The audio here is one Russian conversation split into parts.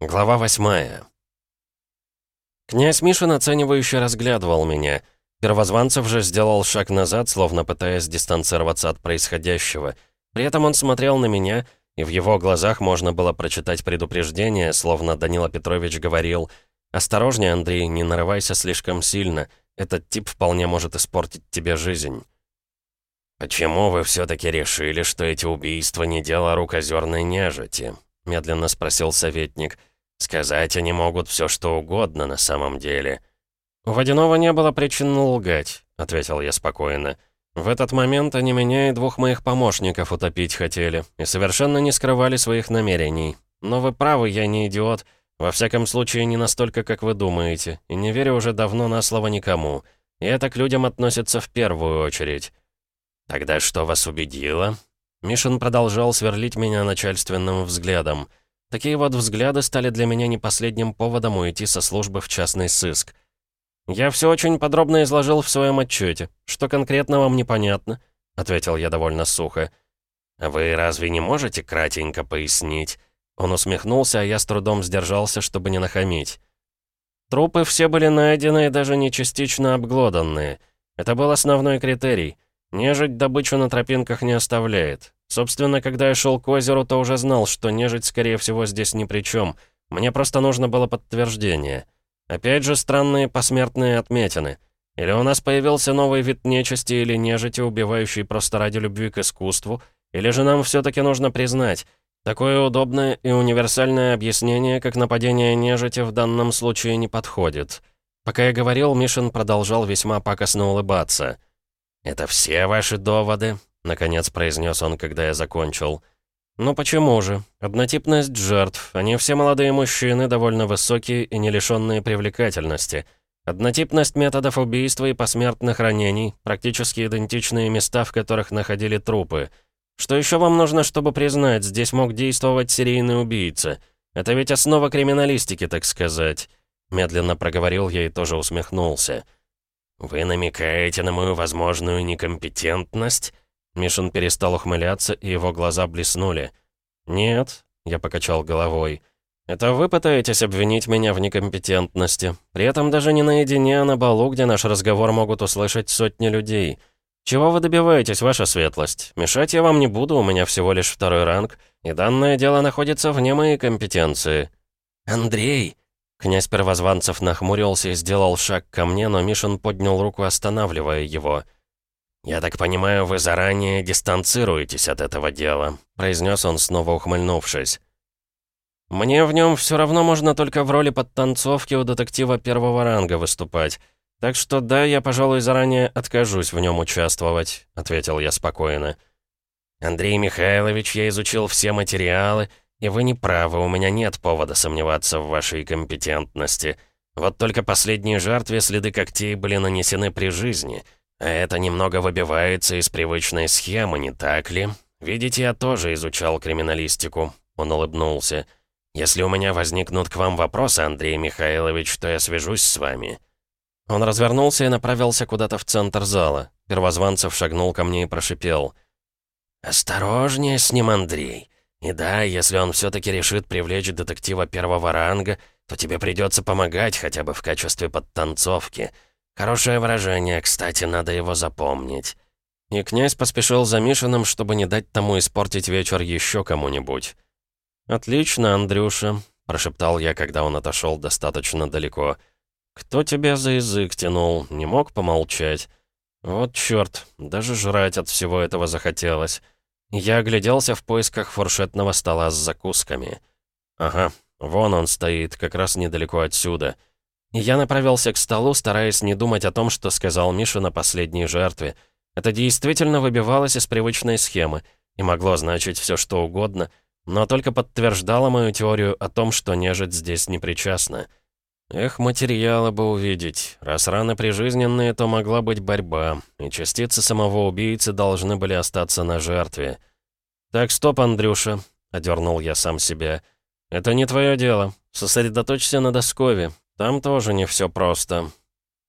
Глава восьмая. Князь Мишин оценивающе разглядывал меня. Первозванцев же сделал шаг назад, словно пытаясь дистанцироваться от происходящего. При этом он смотрел на меня, и в его глазах можно было прочитать предупреждение, словно Данила Петрович говорил «Осторожнее, Андрей, не нарывайся слишком сильно. Этот тип вполне может испортить тебе жизнь». «Почему вы все-таки решили, что эти убийства не дело рук озерной нежити?» — медленно спросил советник. «Сказать они могут все что угодно на самом деле». «У Водянова не было причин лгать», — ответил я спокойно. «В этот момент они меня и двух моих помощников утопить хотели, и совершенно не скрывали своих намерений. Но вы правы, я не идиот. Во всяком случае, не настолько, как вы думаете, и не верю уже давно на слово никому. И это к людям относится в первую очередь». «Тогда что вас убедило?» Мишин продолжал сверлить меня начальственным взглядом. Такие вот взгляды стали для меня не последним поводом уйти со службы в частный сыск. «Я все очень подробно изложил в своем отчете. Что конкретно вам непонятно?» — ответил я довольно сухо. «Вы разве не можете кратенько пояснить?» Он усмехнулся, а я с трудом сдержался, чтобы не нахамить. Трупы все были найдены и даже не частично обглоданные. Это был основной критерий. Нежить добычу на тропинках не оставляет. Собственно, когда я шел к озеру, то уже знал, что нежить, скорее всего, здесь ни при чем. Мне просто нужно было подтверждение. Опять же, странные посмертные отметины. Или у нас появился новый вид нечисти или нежити, убивающий просто ради любви к искусству, или же нам все-таки нужно признать, такое удобное и универсальное объяснение, как нападение нежити, в данном случае не подходит. Пока я говорил, Мишин продолжал весьма пакостно улыбаться. «Это все ваши доводы?» Наконец произнес он, когда я закончил. «Ну почему же? Однотипность жертв. Они все молодые мужчины, довольно высокие и не лишенные привлекательности. Однотипность методов убийства и посмертных ранений, практически идентичные места, в которых находили трупы. Что еще вам нужно, чтобы признать, здесь мог действовать серийный убийца? Это ведь основа криминалистики, так сказать». Медленно проговорил я и тоже усмехнулся. «Вы намекаете на мою возможную некомпетентность?» Мишин перестал ухмыляться, и его глаза блеснули. «Нет», — я покачал головой. «Это вы пытаетесь обвинить меня в некомпетентности. При этом даже не наедине, а на балу, где наш разговор могут услышать сотни людей. Чего вы добиваетесь, ваша светлость? Мешать я вам не буду, у меня всего лишь второй ранг, и данное дело находится вне моей компетенции». «Андрей!» Князь Первозванцев нахмурился и сделал шаг ко мне, но Мишин поднял руку, останавливая его. «Я так понимаю, вы заранее дистанцируетесь от этого дела», произнес он, снова ухмыльнувшись. «Мне в нем все равно можно только в роли подтанцовки у детектива первого ранга выступать. Так что да, я, пожалуй, заранее откажусь в нем участвовать», — ответил я спокойно. «Андрей Михайлович, я изучил все материалы, и вы не правы, у меня нет повода сомневаться в вашей компетентности. Вот только последней жертве следы когтей были нанесены при жизни». А это немного выбивается из привычной схемы, не так ли? Видите, я тоже изучал криминалистику. Он улыбнулся. Если у меня возникнут к вам вопросы, Андрей Михайлович, то я свяжусь с вами. Он развернулся и направился куда-то в центр зала. Первозванцев шагнул ко мне и прошипел. «Осторожнее с ним, Андрей. И да, если он все-таки решит привлечь детектива первого ранга, то тебе придется помогать хотя бы в качестве подтанцовки. Хорошее выражение, кстати, надо его запомнить. И князь поспешил за Мишиным, чтобы не дать тому испортить вечер еще кому-нибудь. «Отлично, Андрюша», — прошептал я, когда он отошел достаточно далеко. «Кто тебя за язык тянул? Не мог помолчать?» «Вот черт, даже жрать от всего этого захотелось». Я огляделся в поисках фуршетного стола с закусками. «Ага, вон он стоит, как раз недалеко отсюда». Я направился к столу, стараясь не думать о том, что сказал Миша на последней жертве. Это действительно выбивалось из привычной схемы и могло значить все что угодно, но только подтверждало мою теорию о том, что нежить здесь не причастна. Эх, материалы бы увидеть. Раз раны прижизненные, то могла быть борьба, и частицы самого убийцы должны были остаться на жертве. «Так, стоп, Андрюша», — одернул я сам себя. «Это не твое дело. Сосредоточься на Доскове. Там тоже не все просто.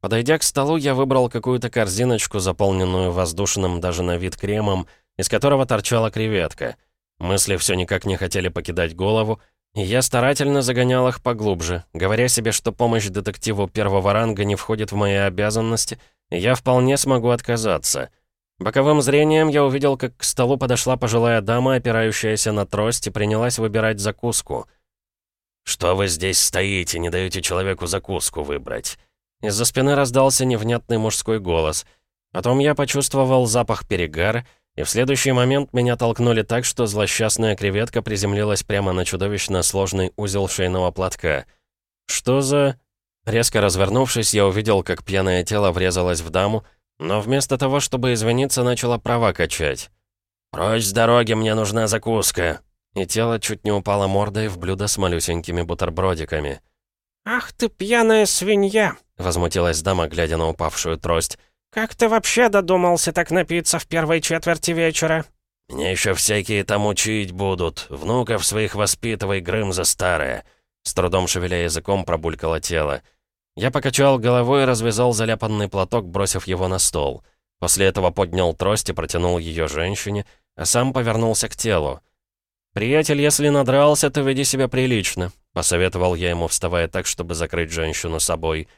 Подойдя к столу, я выбрал какую-то корзиночку, заполненную воздушным даже на вид кремом, из которого торчала креветка. Мысли все никак не хотели покидать голову, я старательно загонял их поглубже, говоря себе, что помощь детективу первого ранга не входит в мои обязанности, и я вполне смогу отказаться. Боковым зрением я увидел, как к столу подошла пожилая дама, опирающаяся на трость, и принялась выбирать закуску. «Что вы здесь стоите, не даете человеку закуску выбрать?» Из-за спины раздался невнятный мужской голос. Потом я почувствовал запах перегара, и в следующий момент меня толкнули так, что злосчастная креветка приземлилась прямо на чудовищно сложный узел шейного платка. «Что за...» Резко развернувшись, я увидел, как пьяное тело врезалось в даму, но вместо того, чтобы извиниться, начала права качать. «Прочь с дороги, мне нужна закуска!» И тело чуть не упало мордой в блюдо с малюсенькими бутербродиками. «Ах ты пьяная свинья!» — возмутилась дама, глядя на упавшую трость. «Как ты вообще додумался так напиться в первой четверти вечера?» «Мне еще всякие там учить будут. Внуков своих воспитывай, Грым за старое!» С трудом шевеля языком пробулькало тело. Я покачал головой и развязал заляпанный платок, бросив его на стол. После этого поднял трость и протянул ее женщине, а сам повернулся к телу. «Приятель, если надрался, то веди себя прилично», — посоветовал я ему, вставая так, чтобы закрыть женщину собой.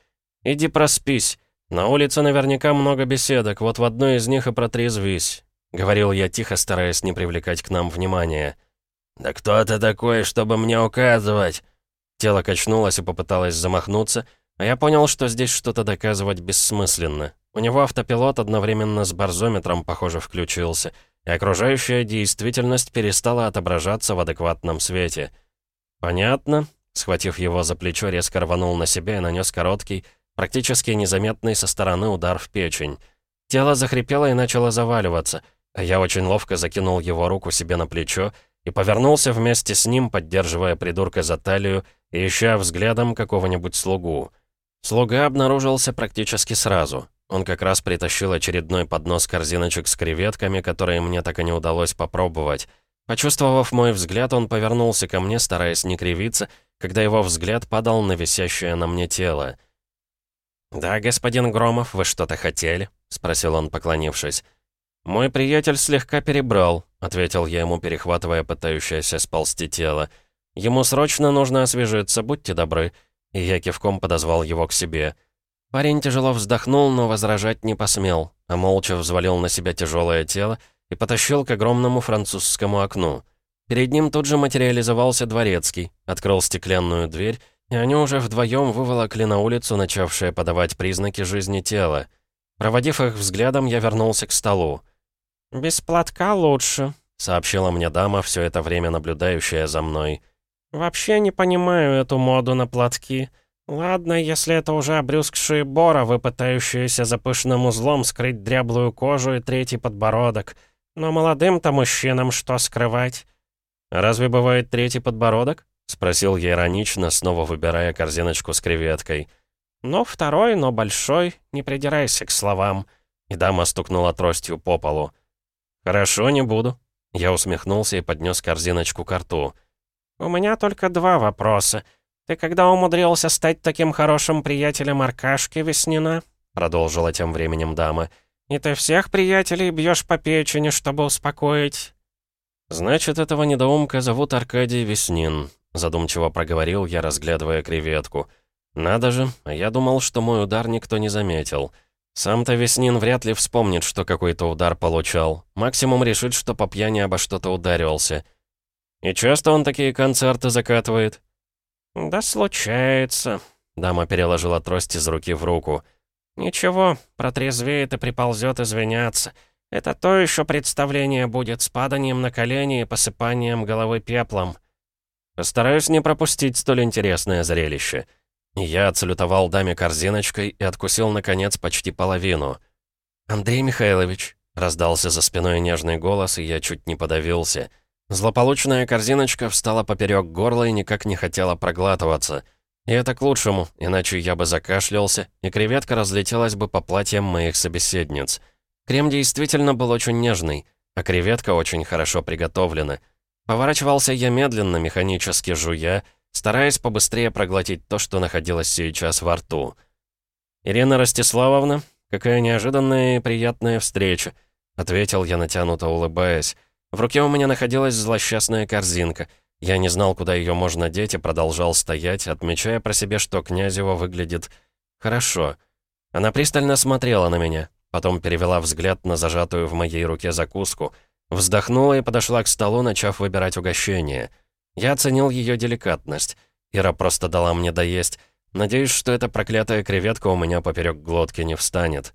«Иди проспись. На улице наверняка много беседок, вот в одной из них и протрезвись», — говорил я тихо, стараясь не привлекать к нам внимания. «Да кто ты такой, чтобы мне указывать?» Тело качнулось и попыталось замахнуться — а я понял, что здесь что-то доказывать бессмысленно. У него автопилот одновременно с барзометром, похоже, включился, и окружающая действительность перестала отображаться в адекватном свете. «Понятно», — схватив его за плечо, резко рванул на себя и нанес короткий, практически незаметный со стороны удар в печень. Тело захрипело и начало заваливаться, а я очень ловко закинул его руку себе на плечо и повернулся вместе с ним, поддерживая придурка за талию и ища взглядом какого-нибудь слугу. Слуга обнаружился практически сразу. Он как раз притащил очередной поднос корзиночек с креветками, которые мне так и не удалось попробовать. Почувствовав мой взгляд, он повернулся ко мне, стараясь не кривиться, когда его взгляд падал на висящее на мне тело. «Да, господин Громов, вы что-то хотели?» — спросил он, поклонившись. «Мой приятель слегка перебрал», — ответил я ему, перехватывая пытающееся сползти тело. «Ему срочно нужно освежиться, будьте добры и я кивком подозвал его к себе. Парень тяжело вздохнул, но возражать не посмел, а молча взвалил на себя тяжелое тело и потащил к огромному французскому окну. Перед ним тут же материализовался дворецкий, открыл стеклянную дверь, и они уже вдвоем выволокли на улицу, начавшее подавать признаки жизни тела. Проводив их взглядом, я вернулся к столу. «Без платка лучше», — сообщила мне дама, все это время наблюдающая за мной. «Вообще не понимаю эту моду на платки. Ладно, если это уже обрюзгшие боровы, пытающиеся за пышным узлом скрыть дряблую кожу и третий подбородок. Но молодым-то мужчинам что скрывать?» «Разве бывает третий подбородок?» — спросил я иронично, снова выбирая корзиночку с креветкой. «Ну, второй, но большой. Не придирайся к словам». И дама стукнула тростью по полу. «Хорошо, не буду». Я усмехнулся и поднес корзиночку к рту. «У меня только два вопроса. Ты когда умудрился стать таким хорошим приятелем Аркашки Веснина?» Продолжила тем временем дама. «И ты всех приятелей бьешь по печени, чтобы успокоить?» «Значит, этого недоумка зовут Аркадий Веснин», задумчиво проговорил я, разглядывая креветку. «Надо же, я думал, что мой удар никто не заметил». Сам-то Веснин вряд ли вспомнит, что какой-то удар получал. Максимум решит, что по пьяни обо что-то ударивался. «И часто он такие концерты закатывает?» «Да случается», — дама переложила трость из руки в руку. «Ничего, протрезвеет и приползет извиняться. Это то еще представление будет с паданием на колени и посыпанием головы пеплом». «Постараюсь не пропустить столь интересное зрелище». Я отсалютовал даме корзиночкой и откусил, наконец, почти половину. «Андрей Михайлович», — раздался за спиной нежный голос, и я чуть не подавился — Злополучная корзиночка встала поперек горла и никак не хотела проглатываться. И это к лучшему, иначе я бы закашлялся, и креветка разлетелась бы по платьям моих собеседниц. Крем действительно был очень нежный, а креветка очень хорошо приготовлена. Поворачивался я медленно, механически жуя, стараясь побыстрее проглотить то, что находилось сейчас во рту. «Ирина Ростиславовна, какая неожиданная и приятная встреча», — ответил я натянуто улыбаясь. В руке у меня находилась злосчастная корзинка, Я не знал, куда ее можно деть, и продолжал стоять, отмечая про себя, что Князева выглядит хорошо. Она пристально смотрела на меня, потом перевела взгляд на зажатую в моей руке закуску, вздохнула и подошла к столу, начав выбирать угощение. Я оценил ее деликатность. Ира просто дала мне доесть. Надеюсь, что эта проклятая креветка у меня поперек глотки не встанет.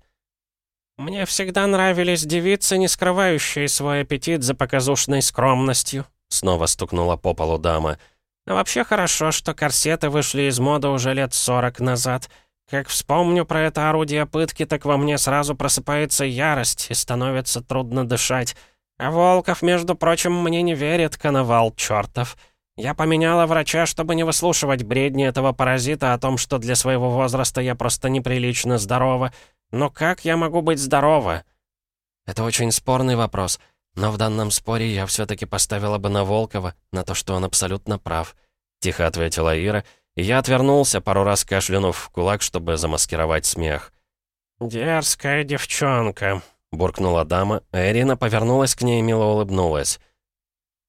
«Мне всегда нравились девицы, не скрывающие свой аппетит за показушной скромностью», снова стукнула по полу дама. «А вообще хорошо, что корсеты вышли из моды уже лет сорок назад. Как вспомню про это орудие пытки, так во мне сразу просыпается ярость и становится трудно дышать. Волков, между прочим, мне не верит, коновал чертов. Я поменяла врача, чтобы не выслушивать бредни этого паразита о том, что для своего возраста я просто неприлично здорова. Но как я могу быть здорова? Это очень спорный вопрос. Но в данном споре я все-таки поставила бы на Волкова, на то, что он абсолютно прав. Тихо ответила Ира, и я отвернулся, пару раз кашлянув в кулак, чтобы замаскировать смех. «Дерзкая девчонка», — буркнула дама, а Ирина повернулась к ней и мило улыбнулась.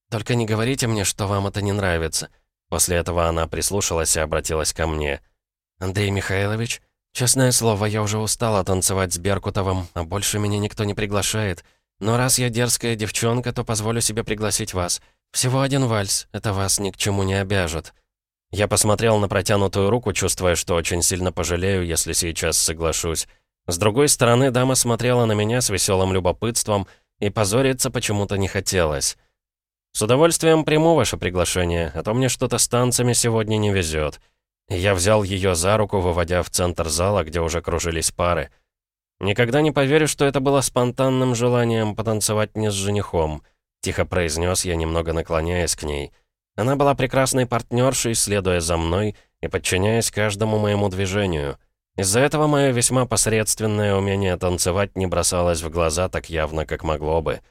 «Только не говорите мне, что вам это не нравится». После этого она прислушалась и обратилась ко мне. «Андрей Михайлович, честное слово, я уже устала танцевать с Беркутовым, а больше меня никто не приглашает. Но раз я дерзкая девчонка, то позволю себе пригласить вас. Всего один вальс, это вас ни к чему не обяжет». Я посмотрел на протянутую руку, чувствуя, что очень сильно пожалею, если сейчас соглашусь. С другой стороны, дама смотрела на меня с веселым любопытством, и позориться почему-то не хотелось. «С удовольствием приму ваше приглашение, а то мне что-то с танцами сегодня не везет». Я взял ее за руку, выводя в центр зала, где уже кружились пары. «Никогда не поверю, что это было спонтанным желанием потанцевать не с женихом», — тихо произнес я, немного наклоняясь к ней. Она была прекрасной партнершей, следуя за мной и подчиняясь каждому моему движению. Из-за этого мое весьма посредственное умение танцевать не бросалось в глаза так явно, как могло бы.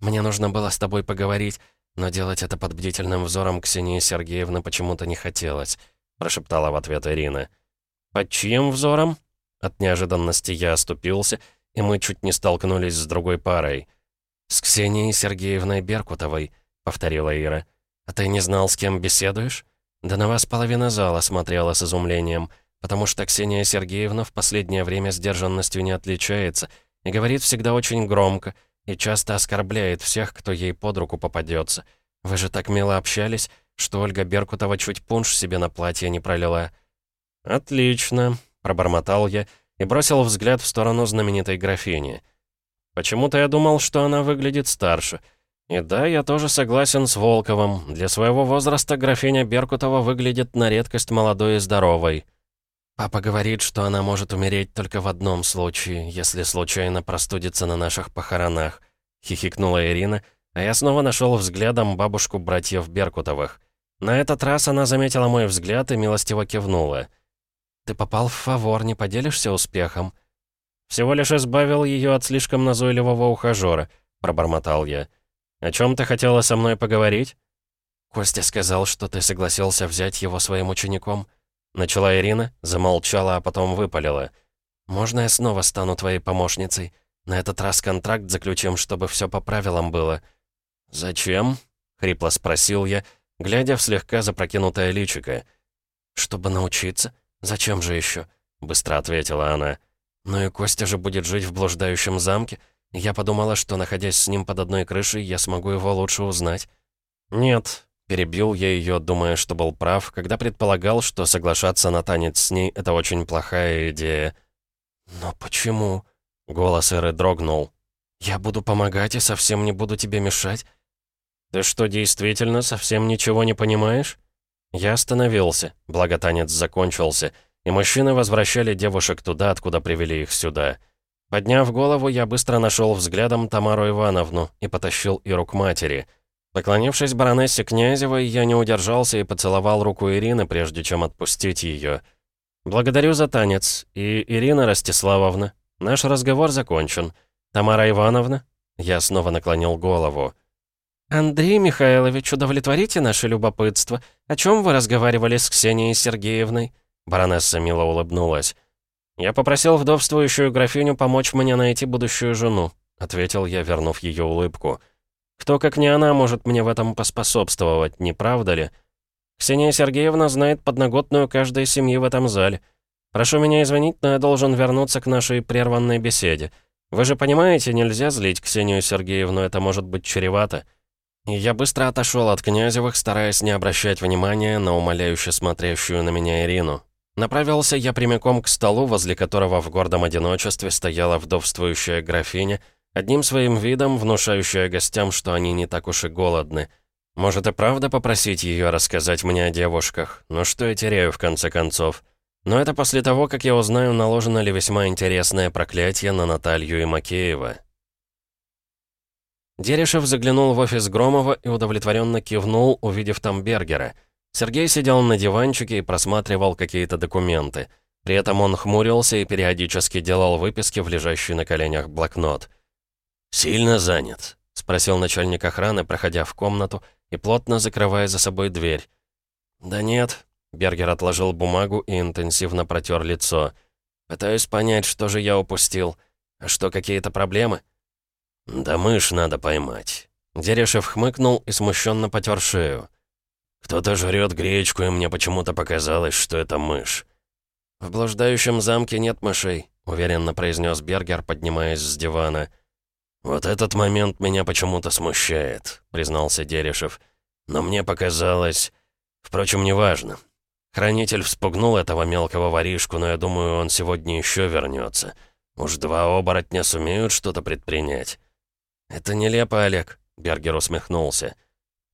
«Мне нужно было с тобой поговорить, но делать это под бдительным взором Ксении Сергеевны почему-то не хотелось», прошептала в ответ Ирина. «Под чьим взором?» От неожиданности я оступился, и мы чуть не столкнулись с другой парой. «С Ксенией Сергеевной Беркутовой», — повторила Ира. «А ты не знал, с кем беседуешь?» «Да на вас половина зала смотрела с изумлением, потому что Ксения Сергеевна в последнее время сдержанностью не отличается и говорит всегда очень громко, и часто оскорбляет всех, кто ей под руку попадется. Вы же так мило общались, что Ольга Беркутова чуть пунш себе на платье не пролила». «Отлично», — пробормотал я и бросил взгляд в сторону знаменитой графини. «Почему-то я думал, что она выглядит старше. И да, я тоже согласен с Волковым. Для своего возраста графиня Беркутова выглядит на редкость молодой и здоровой». «Папа говорит, что она может умереть только в одном случае, если случайно простудится на наших похоронах», — хихикнула Ирина, а я снова нашел взглядом бабушку братьев Беркутовых. На этот раз она заметила мой взгляд и милостиво кивнула. «Ты попал в фавор, не поделишься успехом?» «Всего лишь избавил ее от слишком назойливого ухажера», — пробормотал я. «О чем ты хотела со мной поговорить?» «Костя сказал, что ты согласился взять его своим учеником». Начала Ирина, замолчала, а потом выпалила. «Можно я снова стану твоей помощницей? На этот раз контракт заключим, чтобы все по правилам было». «Зачем?» — хрипло спросил я, глядя в слегка запрокинутое личико. «Чтобы научиться? Зачем же еще?» — быстро ответила она. «Ну и Костя же будет жить в блуждающем замке. Я подумала, что, находясь с ним под одной крышей, я смогу его лучше узнать». «Нет, Перебил я ее, думая, что был прав, когда предполагал, что соглашаться на танец с ней — это очень плохая идея. «Но почему?» — голос Эры дрогнул. «Я буду помогать и совсем не буду тебе мешать». «Ты что, действительно совсем ничего не понимаешь?» Я остановился, благо танец закончился, и мужчины возвращали девушек туда, откуда привели их сюда. Подняв голову, я быстро нашел взглядом Тамару Ивановну и потащил Иру к матери — Поклонившись баронессе Князевой, я не удержался и поцеловал руку Ирины, прежде чем отпустить ее. «Благодарю за танец. И, Ирина Ростиславовна, наш разговор закончен. Тамара Ивановна?» Я снова наклонил голову. «Андрей Михайлович, удовлетворите наше любопытство. О чем вы разговаривали с Ксенией Сергеевной?» Баронесса мило улыбнулась. «Я попросил вдовствующую графиню помочь мне найти будущую жену», — ответил я, вернув ее улыбку. Кто, как не она, может мне в этом поспособствовать, не правда ли? Ксения Сергеевна знает подноготную каждой семьи в этом зале. Прошу меня извинить, но я должен вернуться к нашей прерванной беседе. Вы же понимаете, нельзя злить Ксению Сергеевну, это может быть чревато. И я быстро отошел от Князевых, стараясь не обращать внимания на умоляюще смотрящую на меня Ирину. Направился я прямиком к столу, возле которого в гордом одиночестве стояла вдовствующая графиня, одним своим видом внушающая гостям, что они не так уж и голодны. Может и правда попросить ее рассказать мне о девушках, но что я теряю в конце концов? Но это после того, как я узнаю, наложено ли весьма интересное проклятие на Наталью и Макеева. Дерешев заглянул в офис Громова и удовлетворенно кивнул, увидев там Бергера. Сергей сидел на диванчике и просматривал какие-то документы. При этом он хмурился и периодически делал выписки в лежащий на коленях блокнот. «Сильно занят?» — спросил начальник охраны, проходя в комнату и плотно закрывая за собой дверь. «Да нет», — Бергер отложил бумагу и интенсивно протер лицо. «Пытаюсь понять, что же я упустил. А что, какие-то проблемы?» «Да мышь надо поймать». Дерешев хмыкнул и смущенно потер шею. «Кто-то жрет гречку, и мне почему-то показалось, что это мышь». «В блуждающем замке нет мышей», — уверенно произнес Бергер, поднимаясь с дивана. «Вот этот момент меня почему-то смущает», — признался Дерешев. «Но мне показалось... Впрочем, неважно. Хранитель вспугнул этого мелкого воришку, но я думаю, он сегодня еще вернется. Уж два оборотня сумеют что-то предпринять». «Это нелепо, Олег», — Бергер усмехнулся.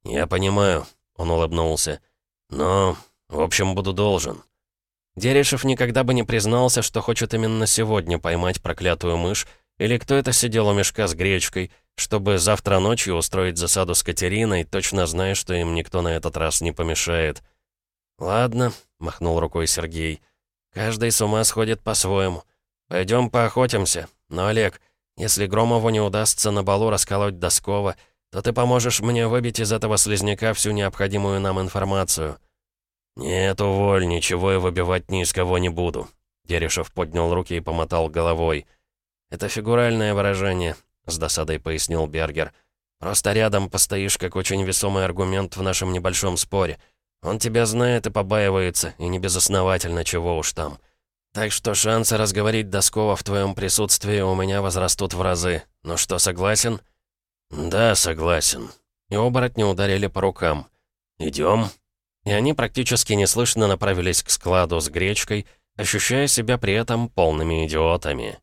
«Я понимаю», — он улыбнулся. «Но, в общем, буду должен». Дерешев никогда бы не признался, что хочет именно сегодня поймать проклятую мышь, или кто это сидел у мешка с гречкой, чтобы завтра ночью устроить засаду с Катериной, точно зная, что им никто на этот раз не помешает. «Ладно», — махнул рукой Сергей. «Каждый с ума сходит по-своему. Пойдем поохотимся. Но, Олег, если Громову не удастся на балу расколоть Доскова, то ты поможешь мне выбить из этого слизняка всю необходимую нам информацию». «Нет, уволь, ничего я выбивать ни из кого не буду». Дерешев поднял руки и помотал головой. «Это фигуральное выражение», — с досадой пояснил Бергер. «Просто рядом постоишь как очень весомый аргумент в нашем небольшом споре. Он тебя знает и побаивается, и не безосновательно, чего уж там. Так что шансы разговорить Доскова в твоем присутствии у меня возрастут в разы. Ну что, согласен?» «Да, согласен». И оборотни ударили по рукам. «Идем?» И они практически неслышно направились к складу с гречкой, ощущая себя при этом полными идиотами.